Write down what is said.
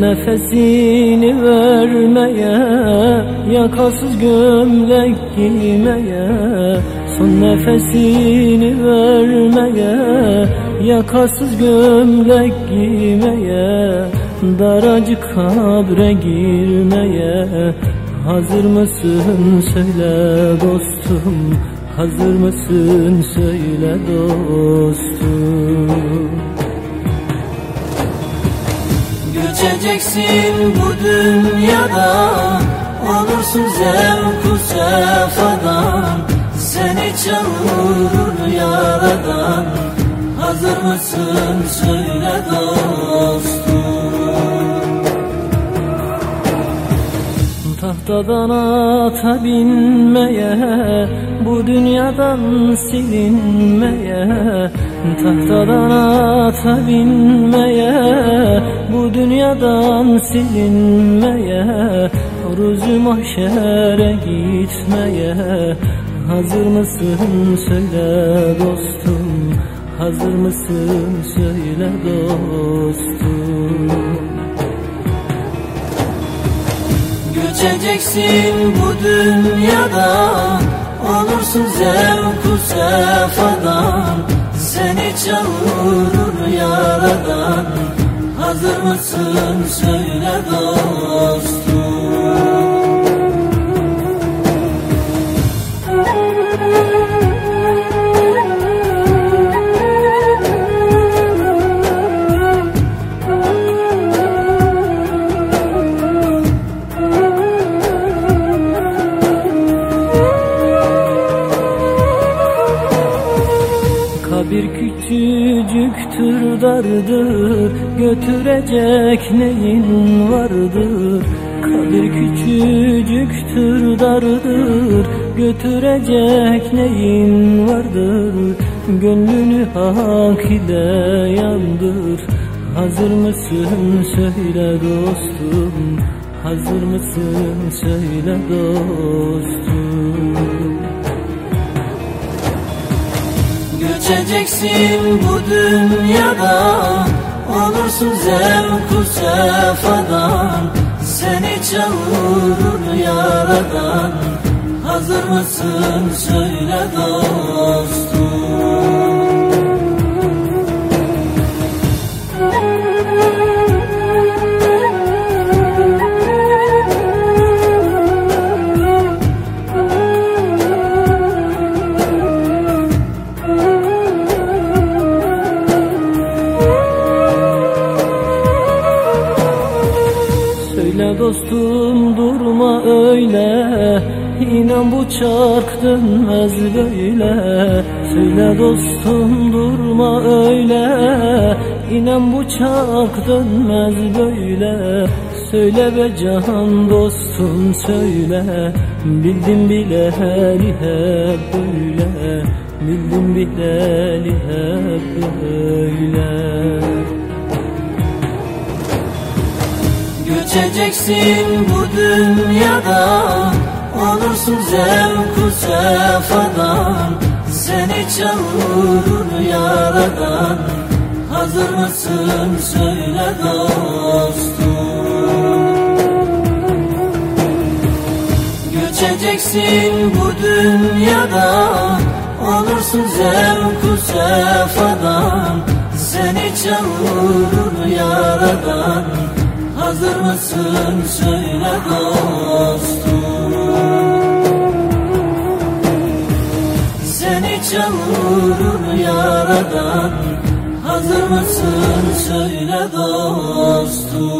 nefesini vermeye Yakasız gömlek giymeye Son nefesini vermeye Yakasız gömlek giymeye Daracık kabre girmeye. Hazır mısın? Söyle dostum. Hazır mısın? Söyle dostum Göçeceksin bu dünyada. Olursun zevku sefadan Seni çağırır yaradan. Hazır mısın söyle dostum Tahtadan ata binmeye Bu dünyadan silinmeye Tahtadan ata binmeye Bu dünyadan silinmeye Ruzu mahşere gitmeye. Hazır mısın? Söyle dostum. Hazır mısın? Söyle dostum Göçeceksin bu dünyada Olursun zevku sefadan Seni çağırır yaradan Hazır mısın söyle dostum Kabir küçücüktür dardır Götürecek neyin vardır Kabir küçücüktür dardır Götürecek neyin vardır Gönlünü hak ile yandır Hazır mısın söyle dostum? Hazır mısın söyle dostum Göçeceksin bu dünyada Olursun zevku sefadan Seni çağırır yaradan Hazır mısın söyle dostum dostum durma öyle. İnan bu çark dönmez böyle. Söyle dostum durma öyle. İnan bu çark dönmez böyle. Söyle be can dostum söyle. Bildim bileli hep böyle. Bildim bileli hep böyle Göçeceksin bu dünyada Olursun zevku sefadan. Seni çağırır yaradan Hazır mısın söyle dostum. Göçeceksin bu dünyada Olursun zevku sefadan. Seni çağırır yaradan Hazır mısın? Söyle dostum. Seni çağırır yaradan. Hazır mısın? Söyle dostum